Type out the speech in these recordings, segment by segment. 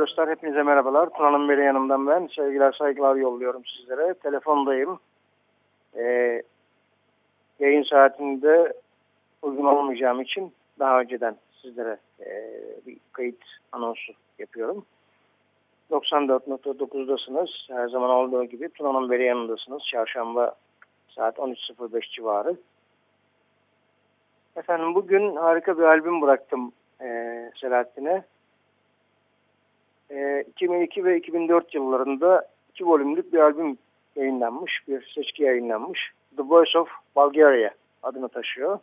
dostlar hepinize merhabalar. Tuna'nın beri yanımdan ben. Sevgiler saygılar yolluyorum sizlere. Telefondayım. Ee, yayın saatinde uygun olmayacağım için daha önceden sizlere e, bir kayıt anonsu yapıyorum. 94.9'dasınız. Her zaman olduğu gibi Tuna'nın beri yanındasınız. Çarşamba saat 13.05 civarı. Efendim bugün harika bir albüm bıraktım e, Selahattin'e. 2002 ee, ve 2004 yıllarında iki volümlük bir albüm yayınlanmış, bir seçki yayınlanmış. The Voice of Bulgaria adını taşıyor.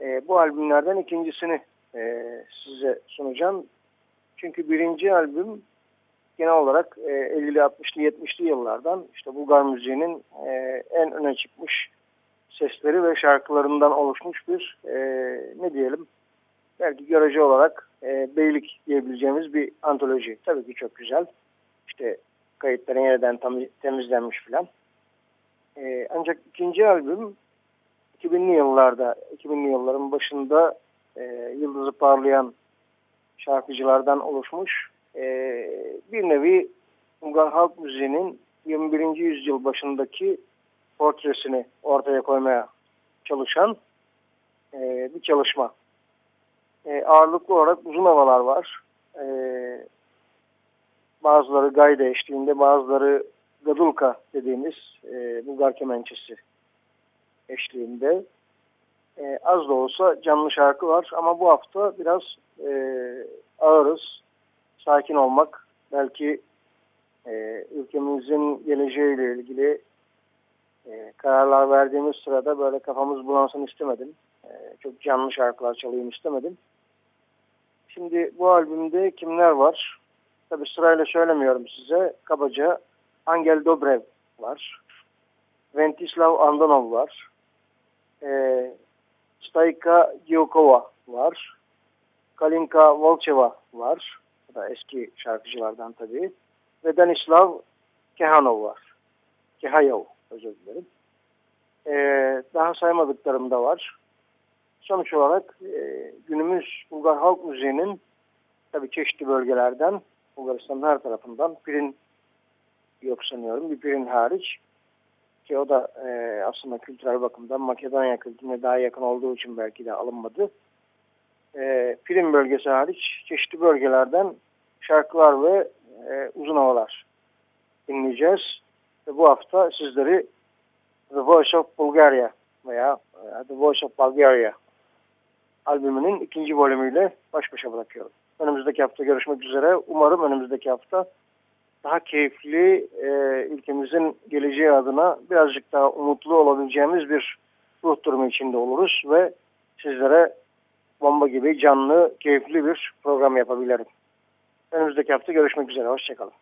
E, bu albümlerden ikincisini e, size sunacağım. Çünkü birinci albüm genel olarak e, 50'li, 60'lı, 70'li yıllardan işte Bulgar müziğinin e, en öne çıkmış sesleri ve şarkılarından oluşmuş bir e, ne diyelim belki görece olarak e, beylik diyebileceğimiz bir antoloji. Tabii ki çok güzel. İşte kayıtların yeniden tam, temizlenmiş filan. E, ancak ikinci albüm 2000'li yıllarda, 2000'li yılların başında e, yıldızı parlayan şarkıcılardan oluşmuş e, bir nevi Ungar halk müziğinin 21. yüzyıl başındaki portresini ortaya koymaya çalışan e, bir çalışma e, ağırlıklı olarak uzun havalar var. E, bazıları gayda eşliğinde, bazıları gadulka dediğimiz e, Bulgar kemençesi eşliğinde. E, az da olsa canlı şarkı var ama bu hafta biraz e, ağırız. Sakin olmak, belki e, ülkemizin geleceğiyle ilgili e, kararlar verdiğimiz sırada böyle kafamız bulansın istemedim. E, çok canlı şarkılar çalayım istemedim. Şimdi bu albümde kimler var? Tabi sırayla söylemiyorum size. Kabaca Angel Dobrev var. Ventislav Andonov var. E, Staika Giokova var. Kalinka Volcheva var. Bu da eski şarkıcılardan tabii. Ve Danislav Kehanov var. Kehayov özür dilerim. Ee, daha saymadıklarım da var sonuç olarak e, günümüz Bulgar halk müziğinin tabii çeşitli bölgelerden Bulgaristan'ın her tarafından pirin yok sanıyorum. Bir pirin hariç ki o da e, aslında kültürel bakımdan Makedonya kültürüne daha yakın olduğu için belki de alınmadı. E, Pirin bölgesi hariç çeşitli bölgelerden şarkılar ve e, uzun havalar dinleyeceğiz. Ve bu hafta sizleri The Voice of Bulgaria veya e, The Voice of Bulgaria albümünün ikinci bölümüyle baş başa bırakıyorum. Önümüzdeki hafta görüşmek üzere. Umarım önümüzdeki hafta daha keyifli e, ülkemizin geleceği adına birazcık daha umutlu olabileceğimiz bir ruh durumu içinde oluruz ve sizlere bomba gibi canlı, keyifli bir program yapabilirim. Önümüzdeki hafta görüşmek üzere. Hoşçakalın.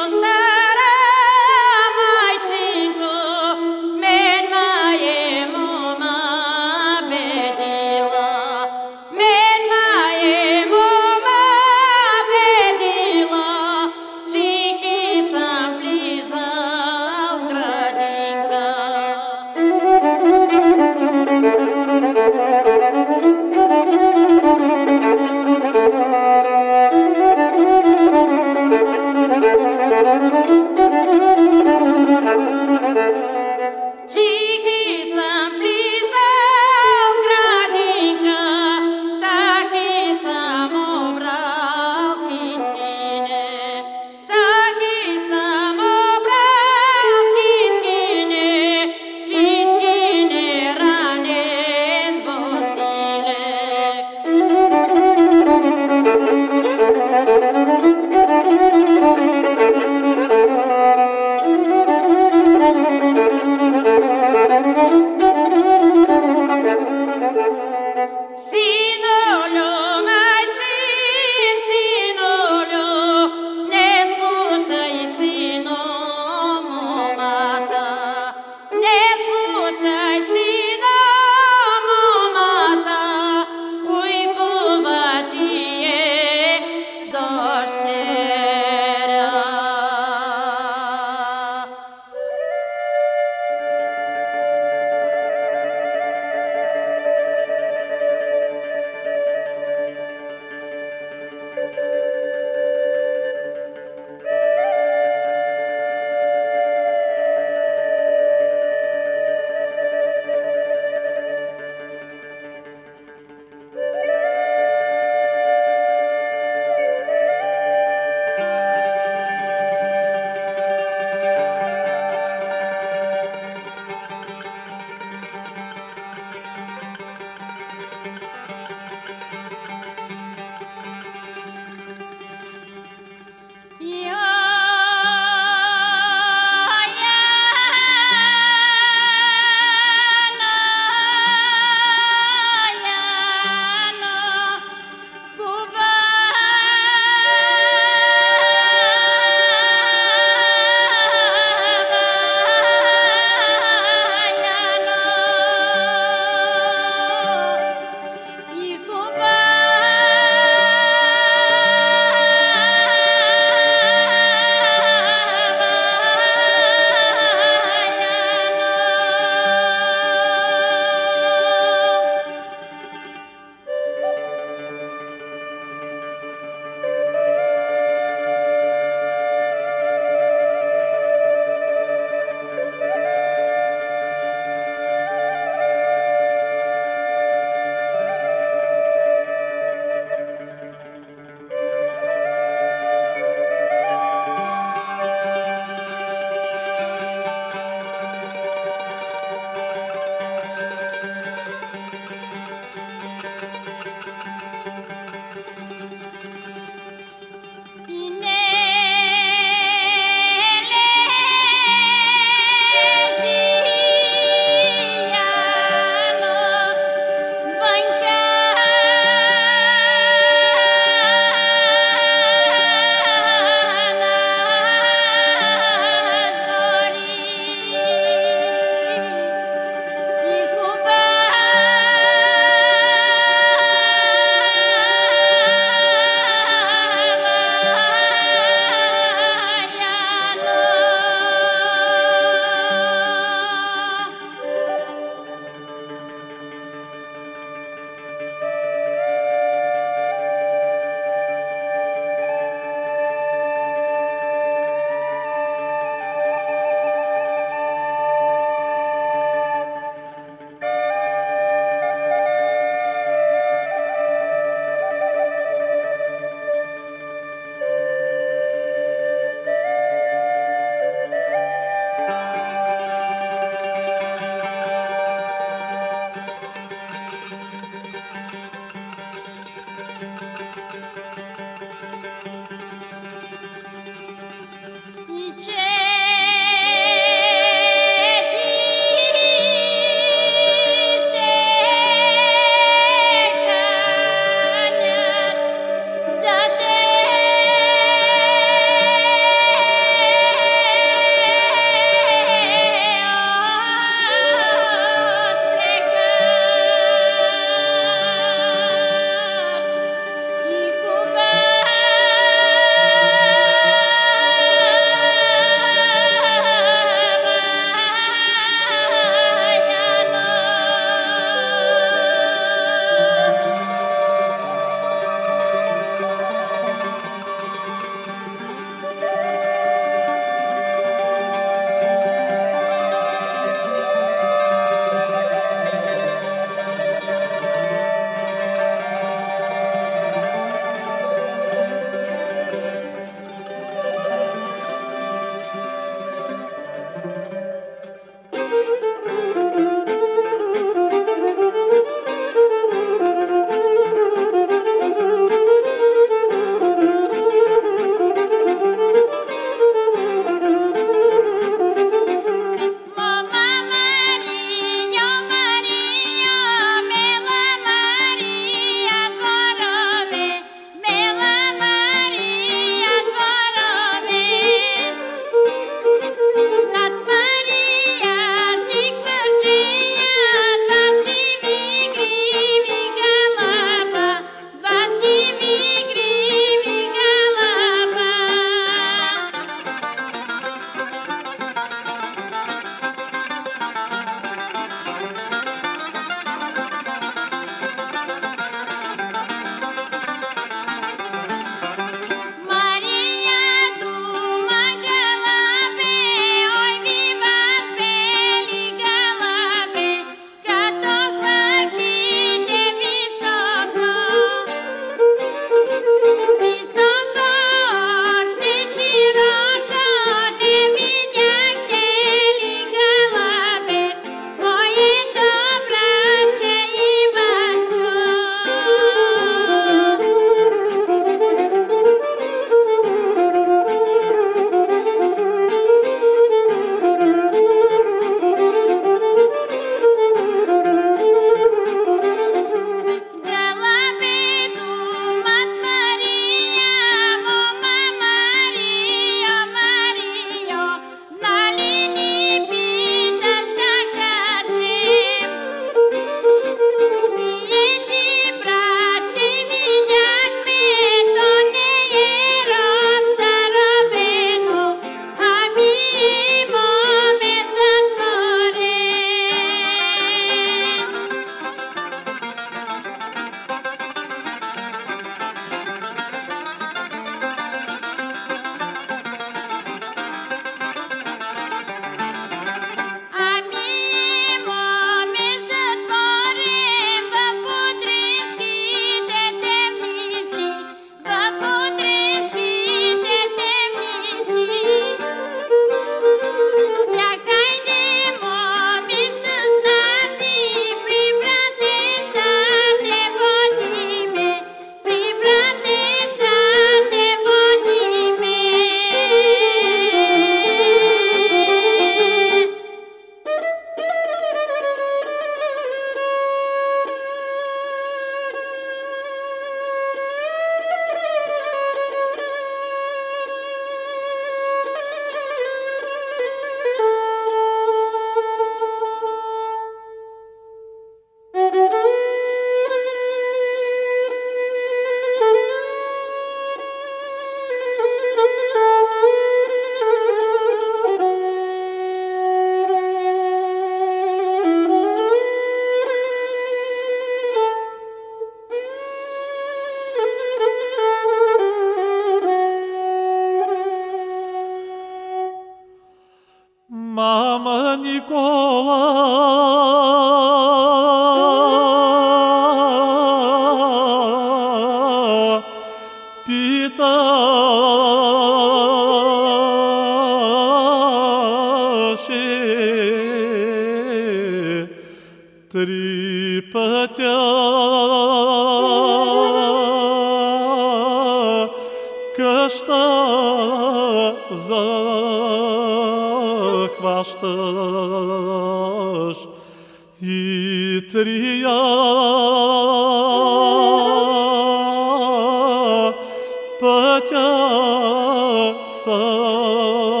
sa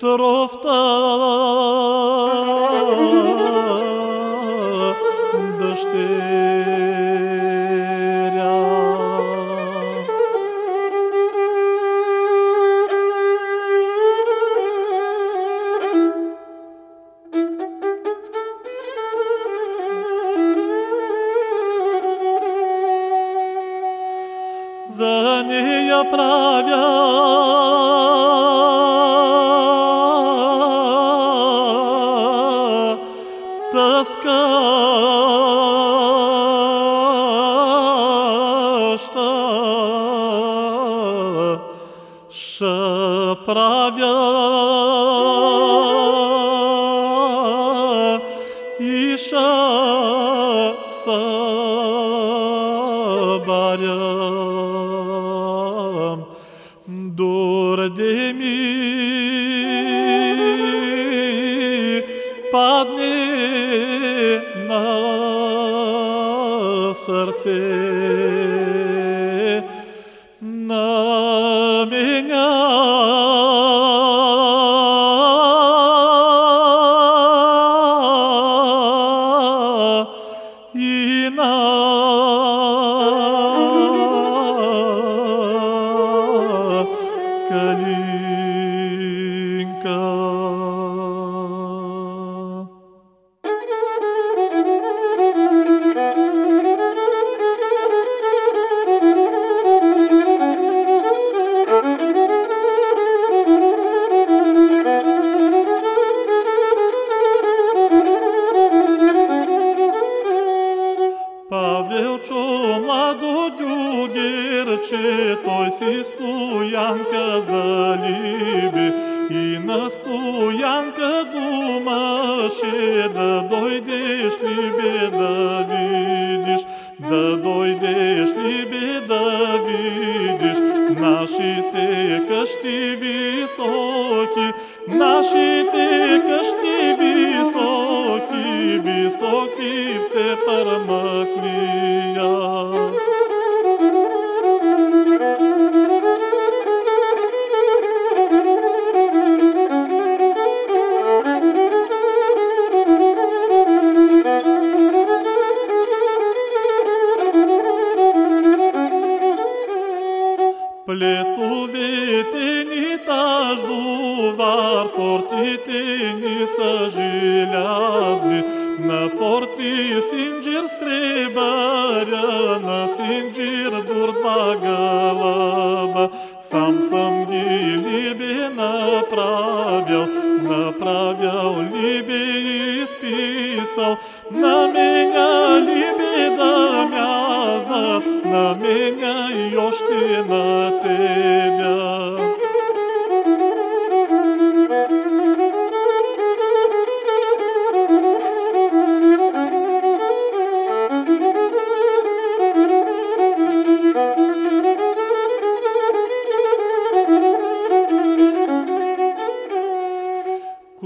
tarafta düştü.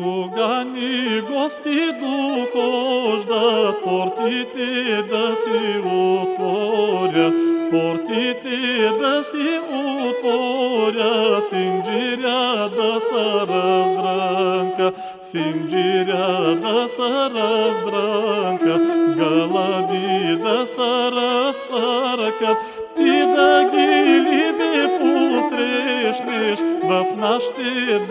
O gani gosti dukoš da portite da si utvorja, portite da si utvorja, sinđirja da sa razdranka, sinđirja da sa razdranka, galabi da sa посрещнеш в нашите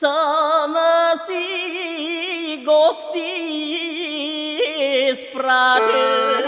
двори широки. bulă o